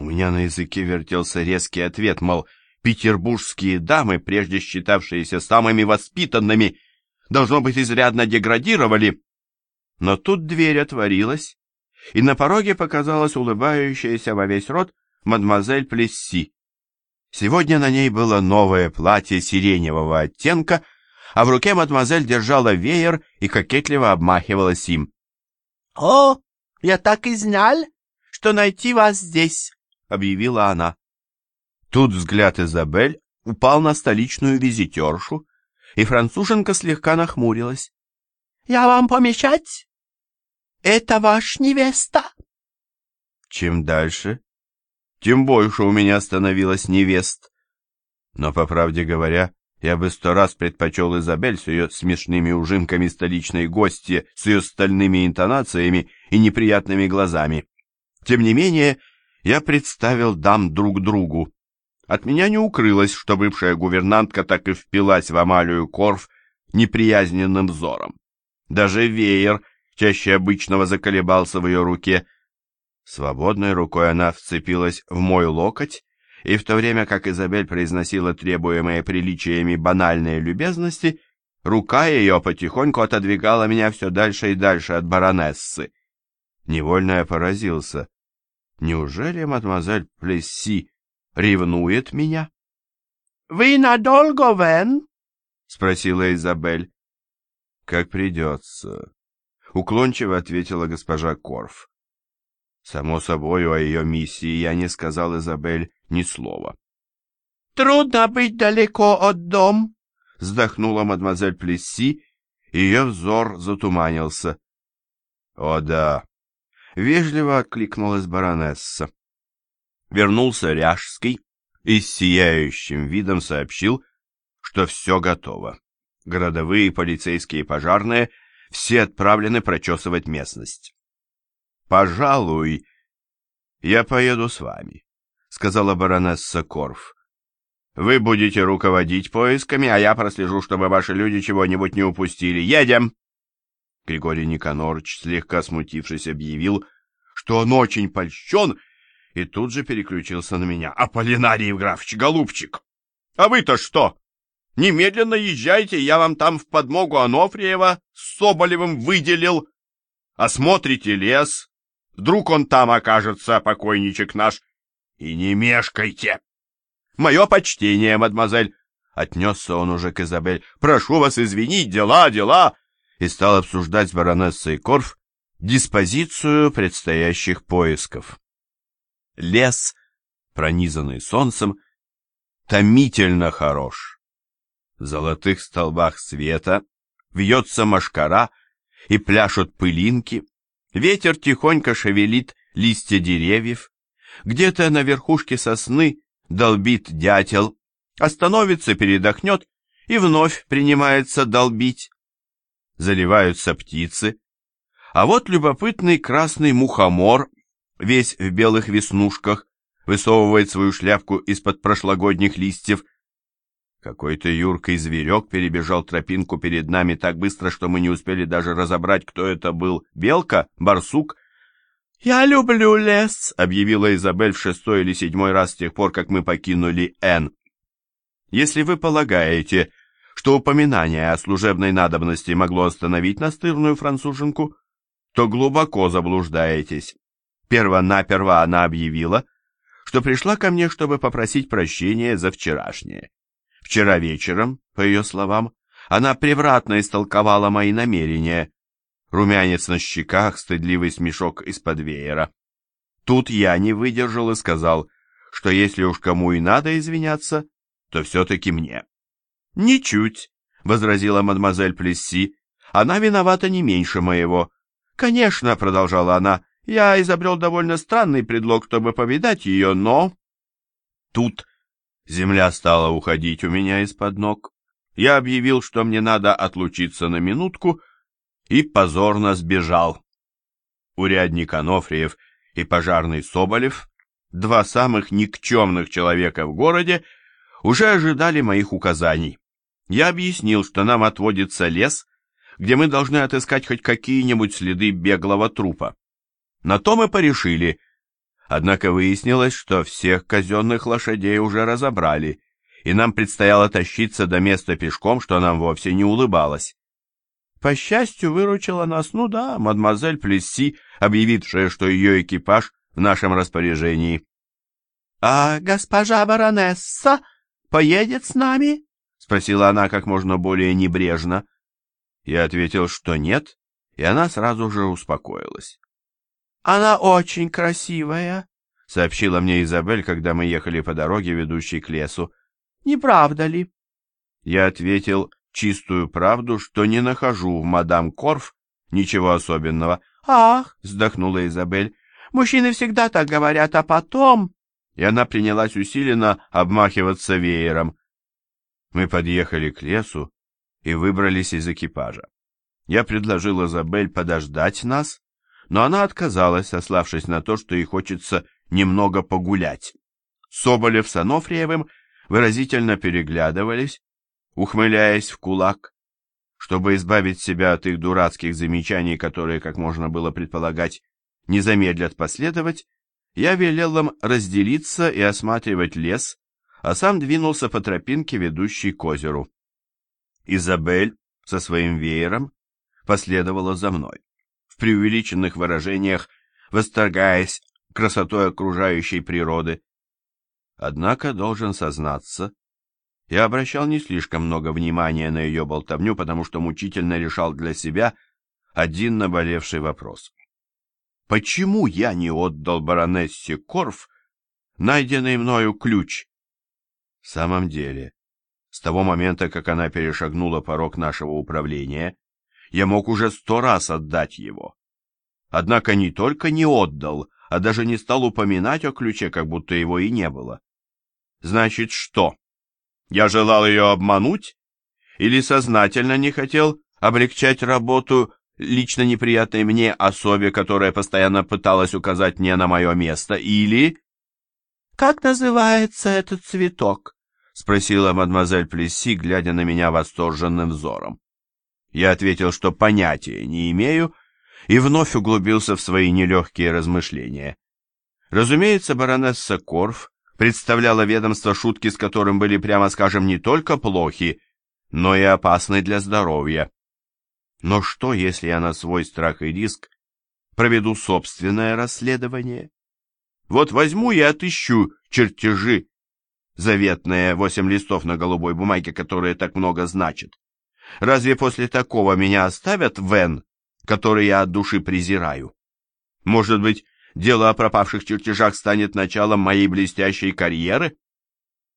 У меня на языке вертелся резкий ответ, мол, петербургские дамы, прежде считавшиеся самыми воспитанными, должно быть, изрядно деградировали. Но тут дверь отворилась, и на пороге показалась улыбающаяся во весь рот мадемуазель Плесси. Сегодня на ней было новое платье сиреневого оттенка, а в руке мадемуазель держала веер и кокетливо обмахивалась им. — О, я так и знал, что найти вас здесь, — объявила она. Тут взгляд Изабель упал на столичную визитершу, и француженка слегка нахмурилась. — Я вам помешать? Это ваш невеста? Чем дальше, тем больше у меня становилось невест. Но, по правде говоря, я бы сто раз предпочел Изабель с ее смешными ужимками столичной гости, с ее стальными интонациями и неприятными глазами. Тем не менее, я представил дам друг другу. От меня не укрылось, что бывшая гувернантка так и впилась в Амалию Корф неприязненным взором. Даже веер, чаще обычного, заколебался в ее руке. Свободной рукой она вцепилась в мой локоть, и в то время как Изабель произносила требуемые приличиями банальные любезности, рука ее потихоньку отодвигала меня все дальше и дальше от баронессы. Невольно я поразился. Неужели мадемуазель Плесси ревнует меня? — Вы надолго, Вен? — спросила Изабель. — Как придется, — уклончиво ответила госпожа Корф. Само собой, о ее миссии я не сказал Изабель ни слова. — Трудно быть далеко от дом, — вздохнула мадемуазель Плесси, и ее взор затуманился. — О да, — вежливо откликнулась баронесса. Вернулся Ряжский и с сияющим видом сообщил, что все готово. Городовые, полицейские и пожарные все отправлены прочесывать местность. «Пожалуй, я поеду с вами», — сказала баронесса Корф. «Вы будете руководить поисками, а я прослежу, чтобы ваши люди чего-нибудь не упустили. Едем!» Григорий Никонорович, слегка смутившись, объявил, что он очень польщен, и тут же переключился на меня. «Аполлинарий Евграфович, голубчик, а вы-то что? Немедленно езжайте, я вам там в подмогу Анофриева с Соболевым выделил. Осмотрите лес, вдруг он там окажется, покойничек наш, и не мешкайте. Мое почтение, мадемуазель!» Отнесся он уже к Изабель. «Прошу вас извинить, дела, дела!» И стал обсуждать с баронессой Корф диспозицию предстоящих поисков. Лес, пронизанный солнцем, томительно хорош. В золотых столбах света вьется машкара и пляшут пылинки, ветер тихонько шевелит листья деревьев, где-то на верхушке сосны долбит дятел, остановится, передохнет и вновь принимается долбить. Заливаются птицы, а вот любопытный красный мухомор, весь в белых веснушках, высовывает свою шляпку из-под прошлогодних листьев. Какой-то юркий зверек перебежал тропинку перед нами так быстро, что мы не успели даже разобрать, кто это был. Белка? Барсук? «Я люблю лес», — объявила Изабель в шестой или седьмой раз с тех пор, как мы покинули Н. «Если вы полагаете, что упоминание о служебной надобности могло остановить настырную француженку, то глубоко заблуждаетесь. Первонаперво она объявила, что пришла ко мне, чтобы попросить прощения за вчерашнее. Вчера вечером, по ее словам, она превратно истолковала мои намерения. Румянец на щеках, стыдливый смешок из-под веера. Тут я не выдержал и сказал, что если уж кому и надо извиняться, то все-таки мне. «Ничуть», — возразила мадемуазель Плесси, — «она виновата не меньше моего. «Конечно», — продолжала она, — «я изобрел довольно странный предлог, чтобы повидать ее, но...» Тут земля стала уходить у меня из-под ног. Я объявил, что мне надо отлучиться на минутку, и позорно сбежал. Урядник Анофриев и пожарный Соболев, два самых никчемных человека в городе, уже ожидали моих указаний. Я объяснил, что нам отводится лес, где мы должны отыскать хоть какие-нибудь следы беглого трупа. На то мы порешили, Однако выяснилось, что всех казенных лошадей уже разобрали, и нам предстояло тащиться до места пешком, что нам вовсе не улыбалось. По счастью, выручила нас, ну да, мадемуазель Плесси, объявившая, что ее экипаж в нашем распоряжении. — А госпожа баронесса поедет с нами? — спросила она как можно более небрежно. Я ответил, что нет, и она сразу же успокоилась. — Она очень красивая, — сообщила мне Изабель, когда мы ехали по дороге, ведущей к лесу. — Не правда ли? Я ответил чистую правду, что не нахожу в мадам Корф ничего особенного. — Ах, — вздохнула Изабель, — мужчины всегда так говорят, а потом... И она принялась усиленно обмахиваться веером. Мы подъехали к лесу и выбрались из экипажа. Я предложил Изабель подождать нас, но она отказалась, сославшись на то, что ей хочется немного погулять. Соболев с Анофриевым выразительно переглядывались, ухмыляясь в кулак. Чтобы избавить себя от их дурацких замечаний, которые, как можно было предполагать, не замедлят последовать, я велел им разделиться и осматривать лес, а сам двинулся по тропинке, ведущей к озеру. Изабель со своим веером последовала за мной, в преувеличенных выражениях восторгаясь красотой окружающей природы. Однако, должен сознаться, я обращал не слишком много внимания на ее болтовню, потому что мучительно решал для себя один наболевший вопрос. Почему я не отдал баронессе Корф найденный мною ключ? В самом деле, с того момента, как она перешагнула порог нашего управления, я мог уже сто раз отдать его. Однако не только не отдал, а даже не стал упоминать о ключе, как будто его и не было. Значит, что? Я желал ее обмануть? Или сознательно не хотел облегчать работу лично неприятной мне особе, которая постоянно пыталась указать мне на мое место? Или... «Как называется этот цветок?» — спросила мадемуазель Плесси, глядя на меня восторженным взором. Я ответил, что понятия не имею, и вновь углубился в свои нелегкие размышления. Разумеется, баронесса Корф представляла ведомство, шутки с которым были, прямо скажем, не только плохи, но и опасны для здоровья. Но что, если я на свой страх и риск проведу собственное расследование? Вот возьму и отыщу чертежи, заветные восемь листов на голубой бумаге, которые так много значат. Разве после такого меня оставят в Н, который я от души презираю? Может быть, Дело о пропавших чертежах станет началом моей блестящей карьеры?